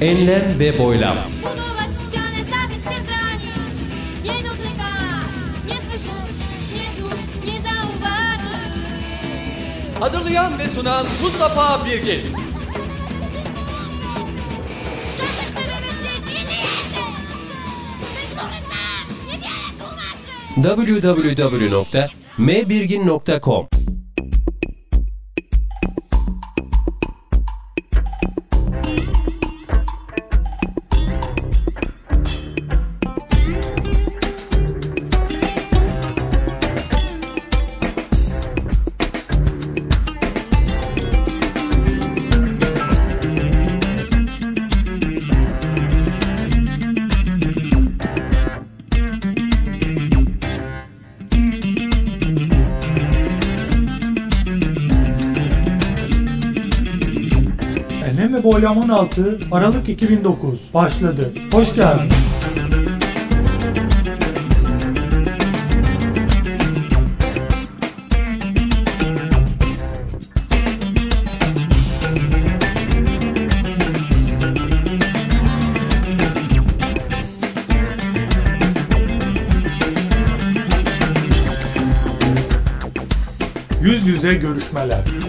Enlem ve boylam. Zbudować ścianę, zabić się, zranić. Nie dotykać, nie słyszeć, nie czuć, nie zauważyć. Hazırlayan ve sunan Mustafa Birgin. Czasem który niewiele tłumaczy. www.mbirgin.com Boylam 16 Aralık 2009 başladı. Hoş geldin. Yüz yüze görüşmeler.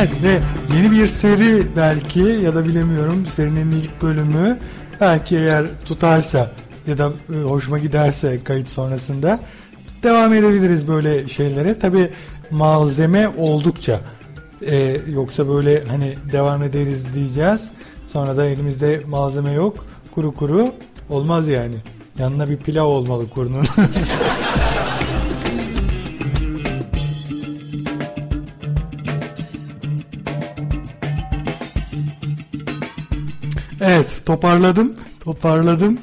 Evet ve yeni bir seri belki ya da bilemiyorum serinin ilk bölümü belki eğer tutarsa ya da e, hoşuma giderse kayıt sonrasında devam edebiliriz böyle şeylere. Tabi malzeme oldukça e, yoksa böyle hani devam ederiz diyeceğiz. Sonra da elimizde malzeme yok. Kuru kuru olmaz yani. Yanına bir pilav olmalı kurunun. toparladım. Toparladım.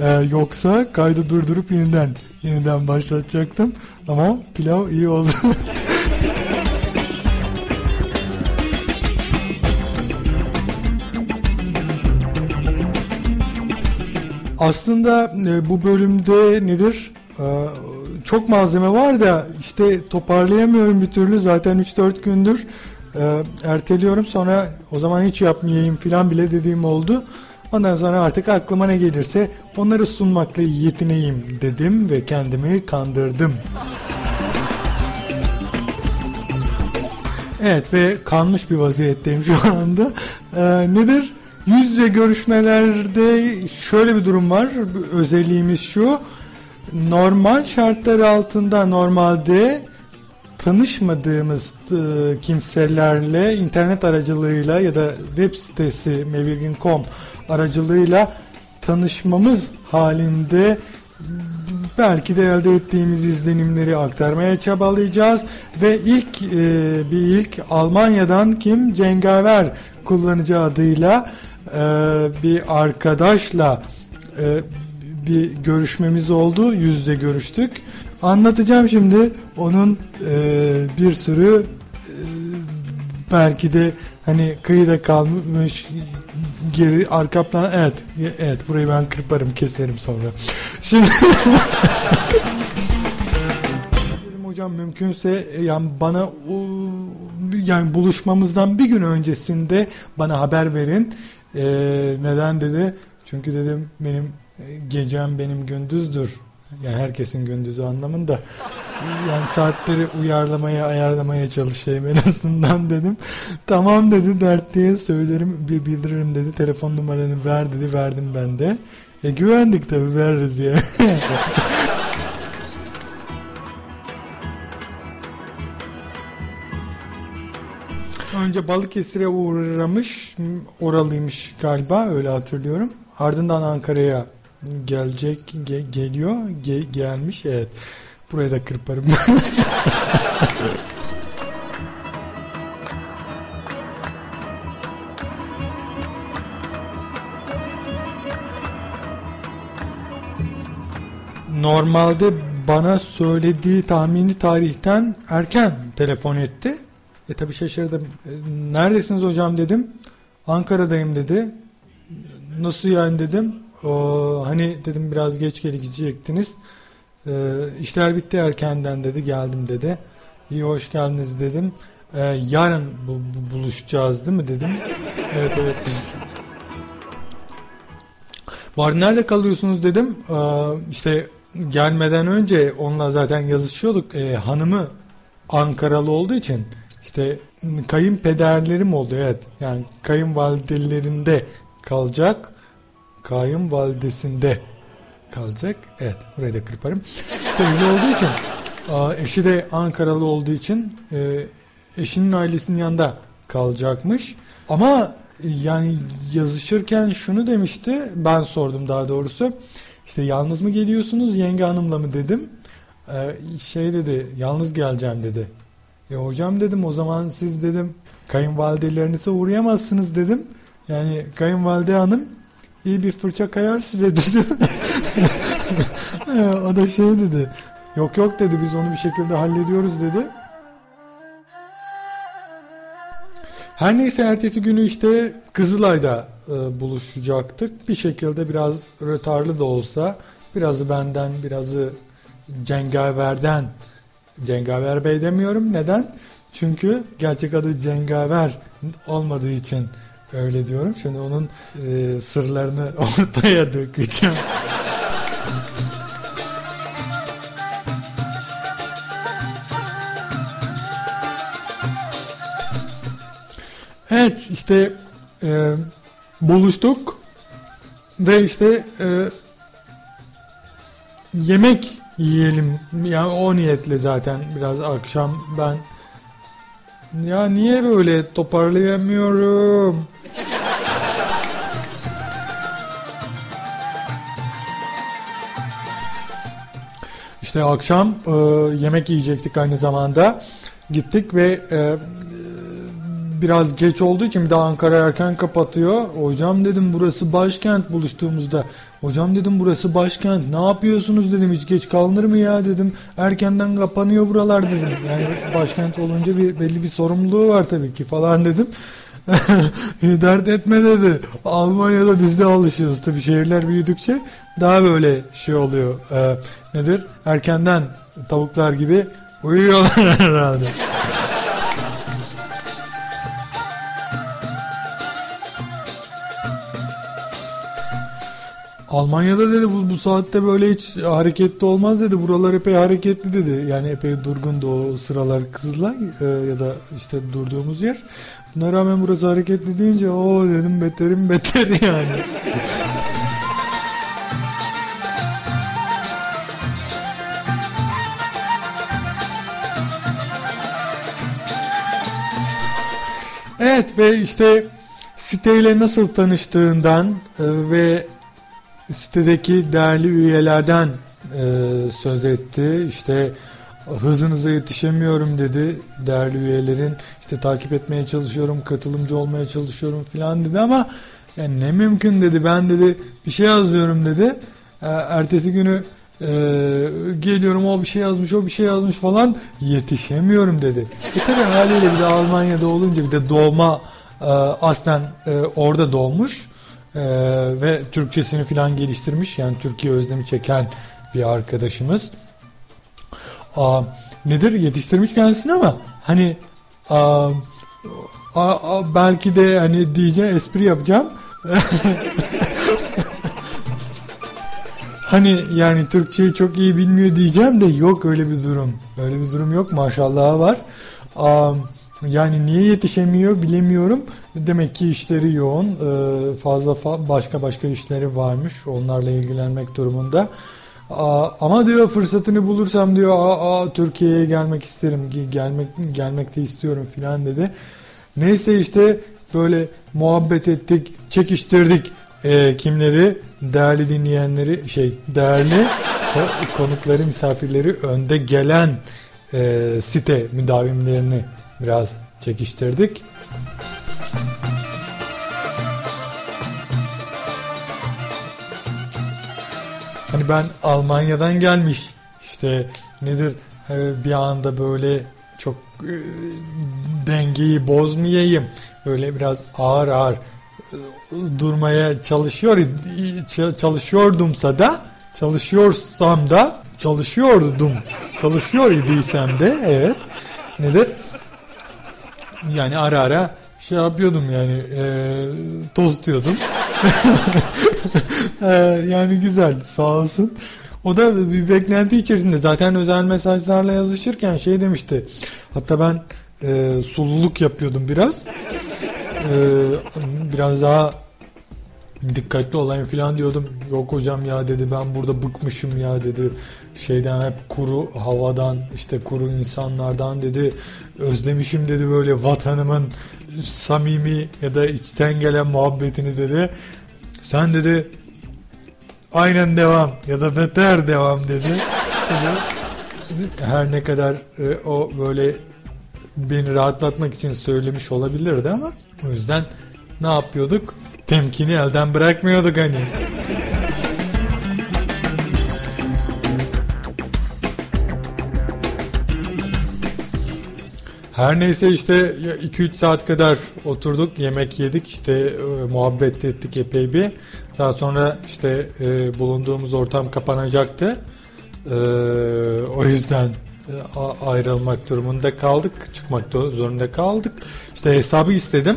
Ee, yoksa kaydı durdurup yeniden yeniden başlatacaktım. Ama pilav iyi oldu. Aslında e, bu bölümde nedir? Ee, çok malzeme var da işte toparlayamıyorum bir türlü. Zaten 3-4 gündür e, erteliyorum. Sonra o zaman hiç yapmayayım filan bile dediğim oldu. Ondan sonra artık aklıma ne gelirse onları sunmakla yetineyim dedim ve kendimi kandırdım. Evet ve kanmış bir vaziyetteyim şu anda. Ee, nedir? Yüz yüze görüşmelerde şöyle bir durum var. Özelliğimiz şu. Normal şartlar altında normalde tanışmadığımız e, kimselerle internet aracılığıyla ya da web sitesi mevirgin.com aracılığıyla tanışmamız halinde belki de elde ettiğimiz izlenimleri aktarmaya çabalayacağız ve ilk e, bir ilk Almanya'dan kim Cengaver kullanıcı adıyla e, bir arkadaşla e, bir görüşmemiz oldu. Yüz yüze görüştük. Anlatacağım şimdi onun e, bir sürü e, belki de hani kıyıda kalmış geri arka plan evet evet burayı ben kırparım keserim sonra. Şimdi hocam mümkünse e, yani bana yani buluşmamızdan bir gün öncesinde bana haber verin. E, neden dedi? Çünkü dedim benim e, gecem benim gündüzdür. Yani herkesin gündüzü anlamında. Yani saatleri uyarlamaya, ayarlamaya çalışayım en azından dedim. Tamam dedi dert diye söylerim, bir bildiririm dedi. Telefon numaranı ver dedi, verdim ben de. E güvendik tabi veririz ya. Önce Balıkesir'e uğramış, oralıymış galiba öyle hatırlıyorum. Ardından Ankara'ya gelecek, ge- geliyor, ge- gelmiş evet. Buraya da kırparım. Normalde bana söylediği tahmini tarihten erken telefon etti. E tabi şaşırdım. E, neredesiniz hocam dedim. Ankara'dayım dedi. Nasıl yani dedim. O, hani dedim biraz geç gelecekttiniz. E, işler bitti erkenden dedi. Geldim dedi. İyi hoş geldiniz dedim. E, yarın bu, bu, buluşacağız değil mi dedim. Evet evet Var nerede kalıyorsunuz dedim. Ee, işte gelmeden önce onunla zaten yazışıyorduk. Ee, hanımı Ankaralı olduğu için işte kayınpederlerim oldu evet. Yani kayınvalidelerinde kalacak. Kayınvalidesinde kalacak. Evet burayı da kırparım. İşte öyle olduğu için eşi de Ankaralı olduğu için e, eşinin ailesinin yanında kalacakmış. Ama yani yazışırken şunu demişti. Ben sordum daha doğrusu. İşte yalnız mı geliyorsunuz yenge hanımla mı dedim. Ee, şey dedi yalnız geleceğim dedi. E hocam dedim o zaman siz dedim kayınvalidelerinize uğrayamazsınız dedim. Yani kayınvalide hanım iyi bir fırça kayar size dedi. o da şey dedi. Yok yok dedi biz onu bir şekilde hallediyoruz dedi. Her neyse ertesi günü işte Kızılay'da e, buluşacaktık. Bir şekilde biraz rötarlı da olsa birazı benden birazı Cengaver'den Cengaver Bey demiyorum. Neden? Çünkü gerçek adı Cengaver olmadığı için öyle diyorum. Şimdi onun e, sırlarını ortaya dökeceğim. Evet işte e, buluştuk ve işte e, yemek yiyelim yani o niyetle zaten biraz akşam ben ya niye böyle toparlayamıyorum İşte akşam e, yemek yiyecektik aynı zamanda gittik ve e, biraz geç olduğu için bir de Ankara erken kapatıyor. Hocam dedim burası başkent buluştuğumuzda. Hocam dedim burası başkent ne yapıyorsunuz dedim hiç geç kalınır mı ya dedim. Erkenden kapanıyor buralar dedim. Yani başkent olunca bir belli bir sorumluluğu var tabii ki falan dedim. Dert etme dedi. Almanya'da biz de alışıyoruz tabii şehirler büyüdükçe daha böyle şey oluyor. Ee, nedir? Erkenden tavuklar gibi uyuyorlar herhalde. Almanya'da dedi bu, bu saatte böyle hiç hareketli olmaz dedi. Buralar epey hareketli dedi. Yani epey durgundu o sıralar Kızılay e, ya da işte durduğumuz yer. Buna rağmen burası hareketli deyince o dedim beterim beteri yani. Evet ve işte siteyle nasıl tanıştığından e, ve sitedeki değerli üyelerden e, söz etti. İşte hızınıza yetişemiyorum dedi değerli üyelerin. İşte takip etmeye çalışıyorum, katılımcı olmaya çalışıyorum filan dedi ama yani ne mümkün dedi. Ben dedi bir şey yazıyorum dedi. E, ertesi günü e, geliyorum o bir şey yazmış o bir şey yazmış falan yetişemiyorum dedi. E tabi haliyle bir de Almanya'da olunca bir de doğma e, aslen e, orada doğmuş ee, ve Türkçesini filan geliştirmiş. Yani Türkiye özlemi çeken bir arkadaşımız. Aa, nedir? Yetiştirmiş kendisini ama hani aa, aa, belki de hani diyeceğim espri yapacağım. hani yani Türkçeyi çok iyi bilmiyor diyeceğim de yok öyle bir durum. Öyle bir durum yok maşallah var. Aa, yani niye yetişemiyor bilemiyorum. Demek ki işleri yoğun. Ee, fazla başka başka işleri varmış. Onlarla ilgilenmek durumunda. Ama diyor fırsatını bulursam diyor Türkiye'ye gelmek isterim. Gelmek gelmek de istiyorum filan dedi. Neyse işte böyle muhabbet ettik, çekiştirdik e, kimleri, değerli dinleyenleri, şey değerli konukları, misafirleri önde gelen e, site müdavimlerini biraz çekiştirdik. Hani ben Almanya'dan gelmiş işte nedir e, bir anda böyle çok e, dengeyi bozmayayım. Böyle biraz ağır ağır e, durmaya çalışıyor çalışıyordumsa da çalışıyorsam da çalışıyordum çalışıyor idiysem de evet nedir yani ara ara şey yapıyordum yani e, toz tutuyordum e, yani güzel sağ olsun. O da bir beklenti içerisinde. Zaten özel mesajlarla yazışırken şey demişti. Hatta ben e, sululuk yapıyordum biraz. E, biraz daha dikkatli olayım falan diyordum. Yok hocam ya dedi ben burada bıkmışım ya dedi. Şeyden hep kuru havadan işte kuru insanlardan dedi. Özlemişim dedi böyle vatanımın samimi ya da içten gelen muhabbetini dedi. Sen dedi aynen devam ya da beter devam dedi. Her ne kadar e, o böyle beni rahatlatmak için söylemiş olabilirdi ama o yüzden ne yapıyorduk? Temkini elden bırakmıyorduk hani. Her neyse işte 2-3 saat kadar oturduk, yemek yedik, işte e, muhabbet ettik epey bir. Daha sonra işte e, bulunduğumuz ortam kapanacaktı. E, o yüzden e, ayrılmak durumunda kaldık, çıkmak zorunda kaldık. İşte hesabı istedim.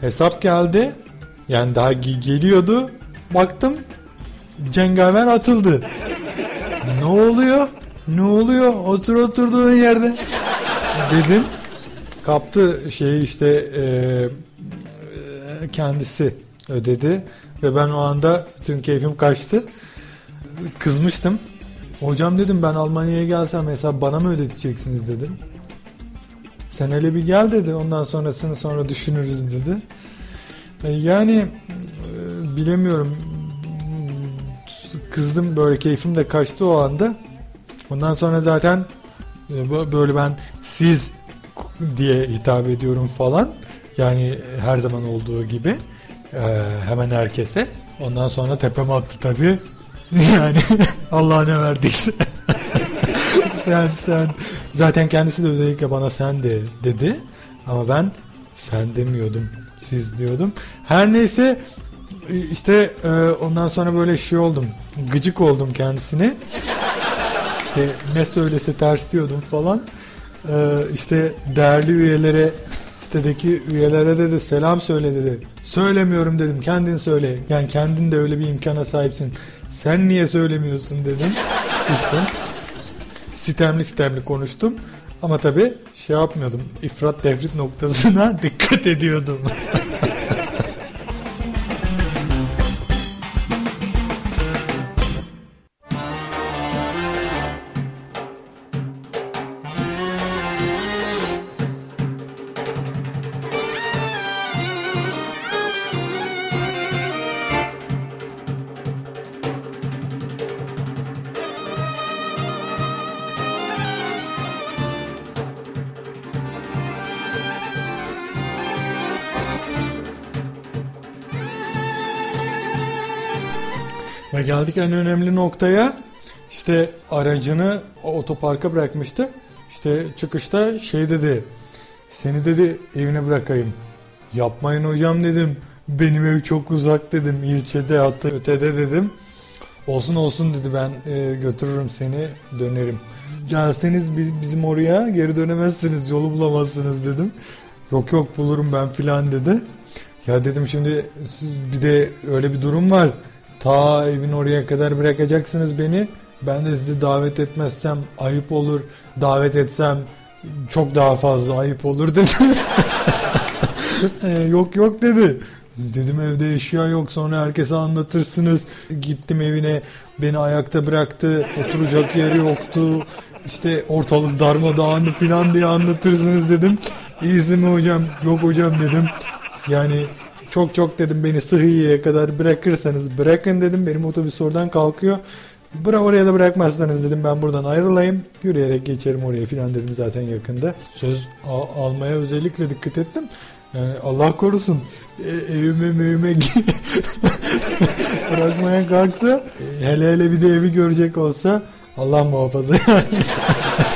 Hesap geldi. Yani daha geliyordu. Baktım cengaver atıldı. Ne oluyor? Ne oluyor? Otur oturduğun yerde. Dedim. Kaptı şeyi işte e, kendisi ödedi. Ve ben o anda bütün keyfim kaçtı. Kızmıştım. Hocam dedim ben Almanya'ya gelsem hesap bana mı ödeteceksiniz dedim. Sen hele bir gel dedi. Ondan sonrasını sonra düşünürüz dedi. E, yani e, bilemiyorum. Kızdım böyle keyfim de kaçtı o anda. Ondan sonra zaten e, böyle ben siz diye hitap ediyorum falan. Yani her zaman olduğu gibi hemen herkese. Ondan sonra tepeme attı tabii. Yani Allah ne verdiyse. sen sen zaten kendisi de özellikle bana sen de dedi. Ama ben sen demiyordum siz diyordum. Her neyse işte e, ondan sonra böyle şey oldum. Gıcık oldum kendisine. İşte ne söylese ters diyordum falan. E, işte değerli üyelere sitedeki üyelere de, de selam söyle dedi. Söylemiyorum dedim kendin söyle. Yani kendin de öyle bir imkana sahipsin. Sen niye söylemiyorsun dedim. Çıkıştım. Sitemli sitemli konuştum. Ama tabi şey yapmıyordum. İfrat tefrit noktasına dikkat ediyordum. Ve geldik en önemli noktaya. İşte aracını otoparka bırakmıştı. İşte çıkışta şey dedi. Seni dedi evine bırakayım. Yapmayın hocam dedim. Benim ev çok uzak dedim. İlçede hatta ötede dedim. Olsun olsun dedi ben e, götürürüm seni dönerim. Gelseniz bizim oraya geri dönemezsiniz yolu bulamazsınız dedim. Yok yok bulurum ben filan dedi. Ya dedim şimdi bir de öyle bir durum var. Ta evin oraya kadar bırakacaksınız beni. Ben de sizi davet etmezsem ayıp olur. Davet etsem çok daha fazla ayıp olur dedi. e, yok yok dedi. Dedim evde eşya yok sonra herkese anlatırsınız. Gittim evine beni ayakta bıraktı. Oturacak yeri yoktu. İşte ortalık darmadağındı falan diye anlatırsınız dedim. İyisin mi hocam? Yok hocam dedim. Yani çok çok dedim beni Sıhhiye'ye kadar bırakırsanız bırakın dedim. Benim otobüs oradan kalkıyor. Bıra oraya da bırakmazsanız dedim ben buradan ayrılayım. Yürüyerek geçerim oraya filan dedim zaten yakında. Söz al almaya özellikle dikkat ettim. Yani Allah korusun e, evime mevime bırakmaya kalksa hele hele bir de evi görecek olsa Allah muhafaza yani.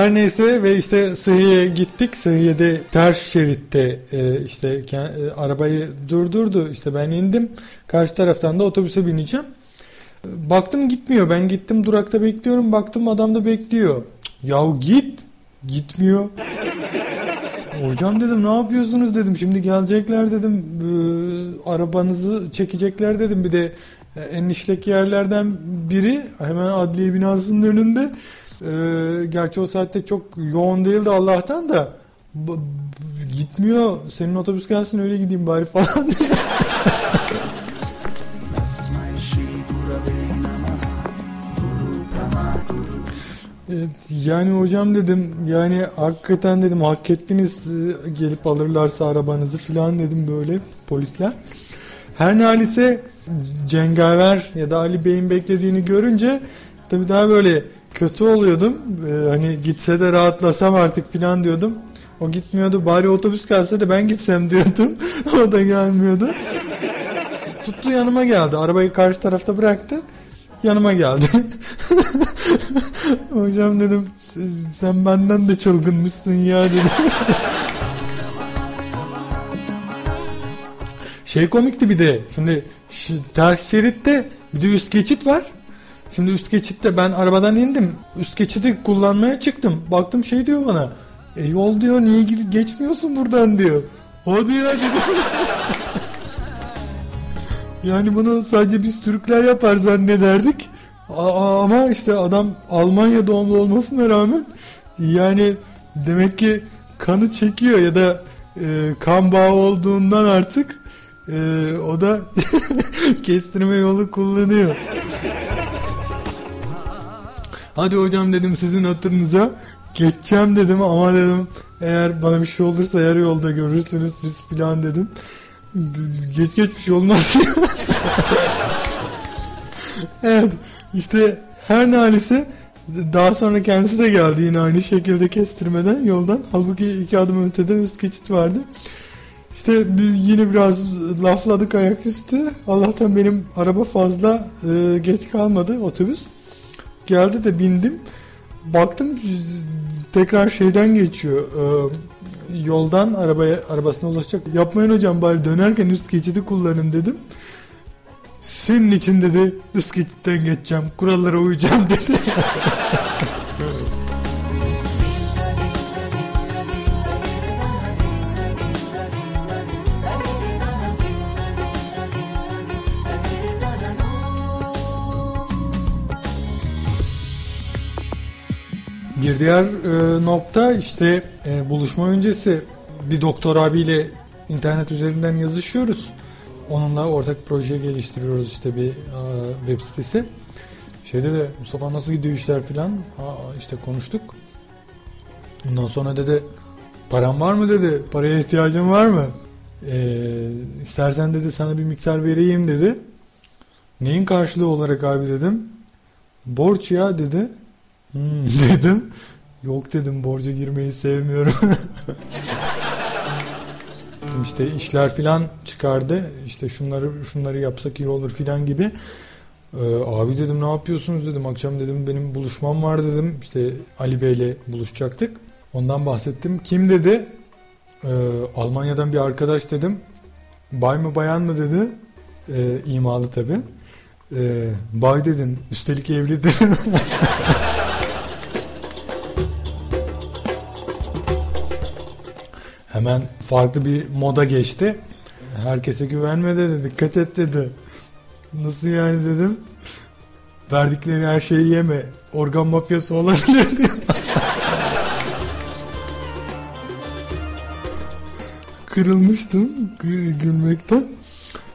Her neyse ve işte Sıhhiye'ye gittik. Sıhhiye'de ters şeritte e, işte e, arabayı durdurdu. İşte ben indim. Karşı taraftan da otobüse bineceğim. Baktım gitmiyor. Ben gittim durakta bekliyorum. Baktım adam da bekliyor. Yahu git. Gitmiyor. Hocam dedim ne yapıyorsunuz dedim. Şimdi gelecekler dedim. e, arabanızı çekecekler dedim. Bir de e, en işlek yerlerden biri hemen adliye binasının önünde. Ee, gerçi o saatte çok yoğun değildi Allah'tan da gitmiyor. Senin otobüs gelsin öyle gideyim bari falan. Evet, yani hocam dedim yani hakikaten dedim hak ettiniz e, gelip alırlarsa arabanızı falan dedim böyle polisler. Her ne halise Cengaver ya da Ali Bey'in beklediğini görünce tabii daha böyle kötü oluyordum. Ee, hani gitse de rahatlasam artık falan diyordum. O gitmiyordu. Bari otobüs gelse de ben gitsem diyordum. o da gelmiyordu. Tuttu yanıma geldi. Arabayı karşı tarafta bıraktı. Yanıma geldi. Hocam dedim sen benden de çılgınmışsın ya dedim. Şey komikti bir de. Şimdi ters şeritte bir de üst geçit var. Şimdi üst geçitte ben arabadan indim. Üst geçidi kullanmaya çıktım. Baktım şey diyor bana. E yol diyor niye geçmiyorsun buradan diyor. Hadi ya dedim. yani bunu sadece biz Türkler yapar zannederdik. A- ama işte adam Almanya doğumlu olmasına rağmen yani demek ki kanı çekiyor ya da e, kan bağı olduğundan artık e, o da kestirme yolu kullanıyor. Hadi hocam dedim sizin hatırınıza geçeceğim dedim ama dedim eğer bana bir şey olursa yarı yolda görürsünüz siz filan dedim. Geç geç bir şey olmaz. evet işte her nalisi daha sonra kendisi de geldi yine aynı şekilde kestirmeden yoldan. Halbuki iki adım öteden üst geçit vardı. İşte yine biraz lafladık ayaküstü. Allah'tan benim araba fazla e, geç kalmadı otobüs. Geldi de bindim. Baktım tekrar şeyden geçiyor. e, yoldan arabaya arabasına ulaşacak. Yapmayın hocam bari dönerken üst geçidi kullanın dedim. Senin için dedi üst geçitten geçeceğim. Kurallara uyacağım dedi. Bir diğer e, nokta işte e, buluşma öncesi bir doktor abiyle internet üzerinden yazışıyoruz. Onunla ortak proje geliştiriyoruz işte bir e, web sitesi. Şeyde de Mustafa nasıl gidiyor işler filan işte konuştuk. Ondan sonra dedi param var mı dedi paraya ihtiyacın var mı? E, istersen dedi sana bir miktar vereyim dedi. Neyin karşılığı olarak abi dedim. Borç ya dedi. Hmm, dedim. Yok dedim borca girmeyi sevmiyorum. Dedim işte işler filan çıkardı. İşte şunları şunları yapsak iyi olur filan gibi. Ee, abi dedim ne yapıyorsunuz dedim. Akşam dedim benim buluşmam var dedim. İşte Ali Bey'le buluşacaktık. Ondan bahsettim. Kim dedi? Ee, Almanya'dan bir arkadaş dedim. Bay mı bayan mı dedi. Ee, imalı tabi. Ee, bay dedim. Üstelik evli dedim. Hemen farklı bir moda geçti. Herkese güvenme dedi. Dikkat et dedi. Nasıl yani dedim. Verdikleri her şeyi yeme. Organ mafyası olabilir. Kırılmıştım gü- gülmekten.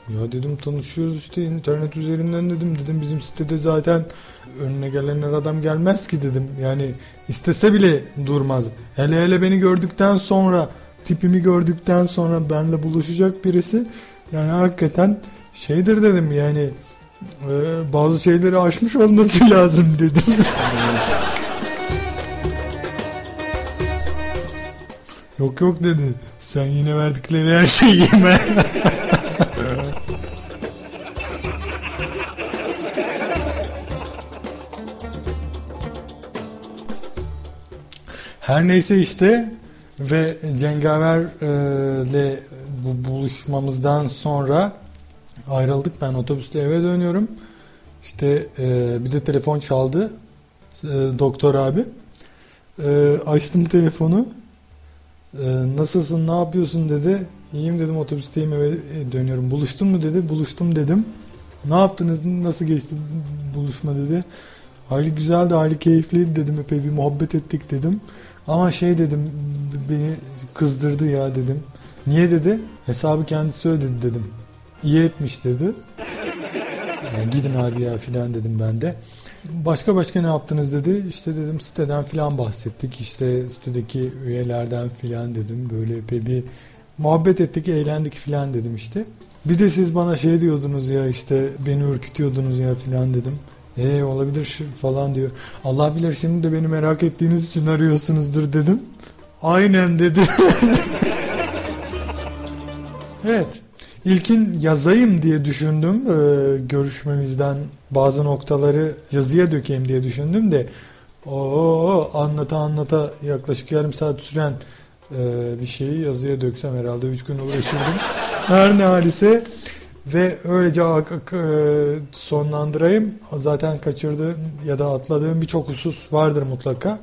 Ya dedim tanışıyoruz işte internet üzerinden dedim. Dedim bizim sitede zaten önüne gelenler adam gelmez ki dedim. Yani istese bile durmaz. Hele hele beni gördükten sonra tipimi gördükten sonra benle buluşacak birisi yani hakikaten şeydir dedim yani Ee, bazı şeyleri aşmış olması lazım dedim. yok yok dedi. Sen yine verdikleri her şeyi yeme. Her neyse işte ve Cengaver'le bu buluşmamızdan sonra ayrıldık. Ben otobüsle eve dönüyorum. İşte e, bir de telefon çaldı. E, doktor abi. E, açtım telefonu. E, nasılsın, ne yapıyorsun dedi. İyiyim dedim otobüsteyim eve dönüyorum. Buluştun mu dedi. Buluştum dedim. Ne yaptınız, nasıl geçti buluşma dedi. Hayli güzeldi, hayli keyifliydi dedim. Epey bir muhabbet ettik dedim. Ama şey dedim, beni kızdırdı ya dedim. Niye dedi? Hesabı kendisi ödedi dedim. İyi etmiş dedi. Yani gidin abi ya filan dedim ben de. Başka başka ne yaptınız dedi. İşte dedim siteden filan bahsettik. İşte sitedeki üyelerden filan dedim. Böyle epey bir muhabbet ettik, eğlendik filan dedim işte. Bir de siz bana şey diyordunuz ya işte beni ürkütüyordunuz ya filan dedim. E olabilir falan diyor. Allah bilir şimdi de beni merak ettiğiniz için arıyorsunuzdur dedim. Aynen dedi. evet. İlkin yazayım diye düşündüm. Ee, görüşmemizden bazı noktaları yazıya dökeyim diye düşündüm de o anlata anlata yaklaşık yarım saat süren e, bir şeyi yazıya döksem herhalde 3 gün uğraşırdım. Her ne halise ve öylece sonlandırayım. Zaten kaçırdığım ya da atladığım birçok husus vardır mutlaka.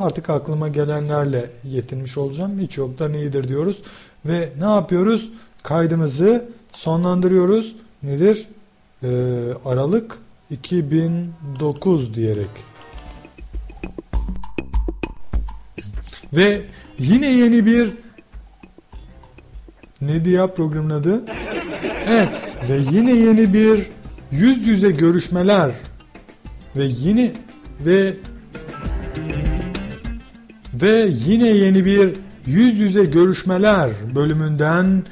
Artık aklıma gelenlerle yetinmiş olacağım. Hiç yoktan iyidir diyoruz. Ve ne yapıyoruz? Kaydımızı sonlandırıyoruz. Nedir? Ee, Aralık 2009 diyerek. Ve yine yeni bir ne diye programın adı? Evet. Ve yine yeni bir yüz yüze görüşmeler. Ve yine ve ve yine yeni bir yüz yüze görüşmeler bölümünden.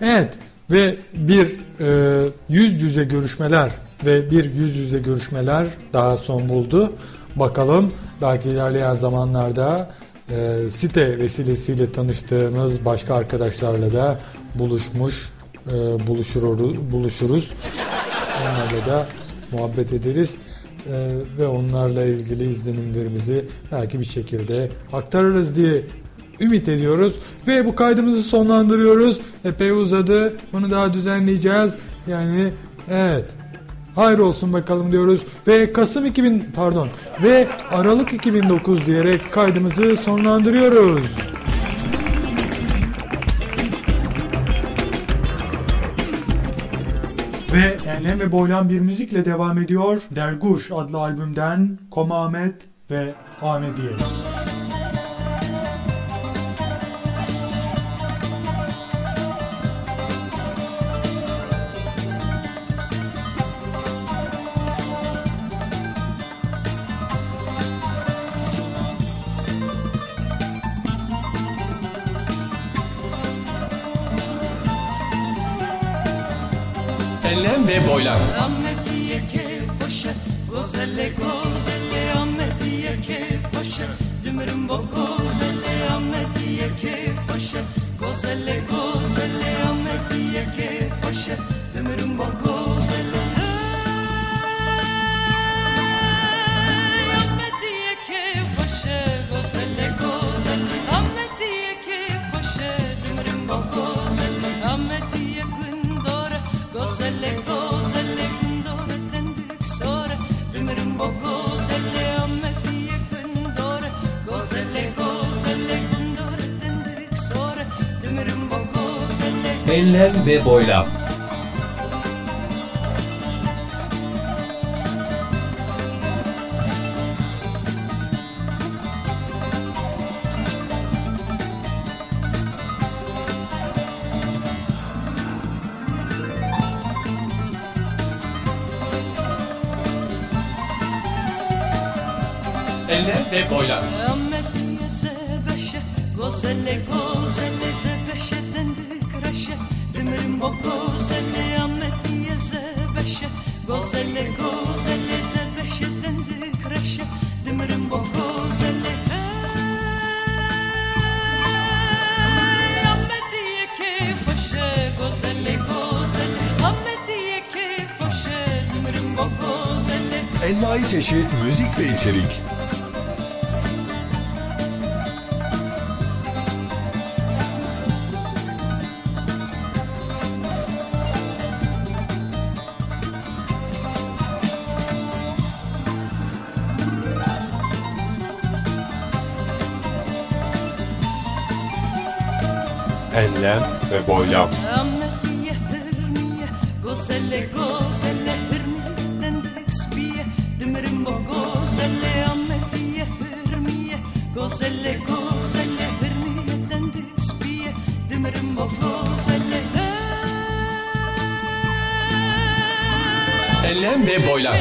Evet ve bir e, yüz yüze görüşmeler ve bir yüz yüze görüşmeler daha son buldu. Bakalım belki ilerleyen zamanlarda e, site vesilesiyle tanıştığımız başka arkadaşlarla da buluşmuş e, buluşur, buluşuruz. Onlarla da muhabbet ederiz e, ve onlarla ilgili izlenimlerimizi belki bir şekilde aktarırız diye ümit ediyoruz. Ve bu kaydımızı sonlandırıyoruz. Epey uzadı. Bunu daha düzenleyeceğiz. Yani evet hayır olsun bakalım diyoruz. Ve Kasım 2000 pardon ve Aralık 2009 diyerek kaydımızı sonlandırıyoruz. Ve enlem ve boylan bir müzikle devam ediyor. Derguş adlı albümden Komamet ve Ahmediye. Enlem ve kefoşa, gozelle gozelle Ahmetiye kefoşa, dümürüm bo gozelle gozelle gozelle gündora dendik sonra Dümürüm bo gozelle Ahmetiye gündora, gozelle gozelle gündora dendik sonra Dümürüm bo gozelle Enlem ve boylam. Enlem ve boylar. Ahmetiye sebeşe, gozelle Dimirim bo gozelle Envai çeşit müzik ve içerik. Dimirim bo gozelle Enlem ve boylam.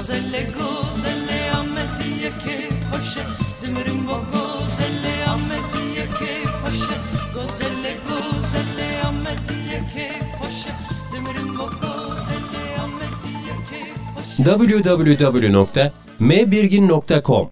Gozelle gozelle Ahmetiye keyif hoşe Dimirim bo gozelle Ahmetiye keyif hoşe Gozelle gozelle Ahmetiye keyif hoşe Dimirim bo gozelle Ahmetiye keyif hoşe www.mbirgin.com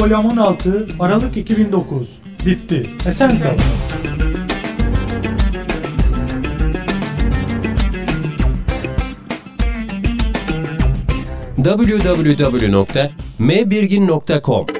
Boylam 16 Aralık 2009 bitti. Esen kalın. www.mbirgin.com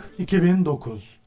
2009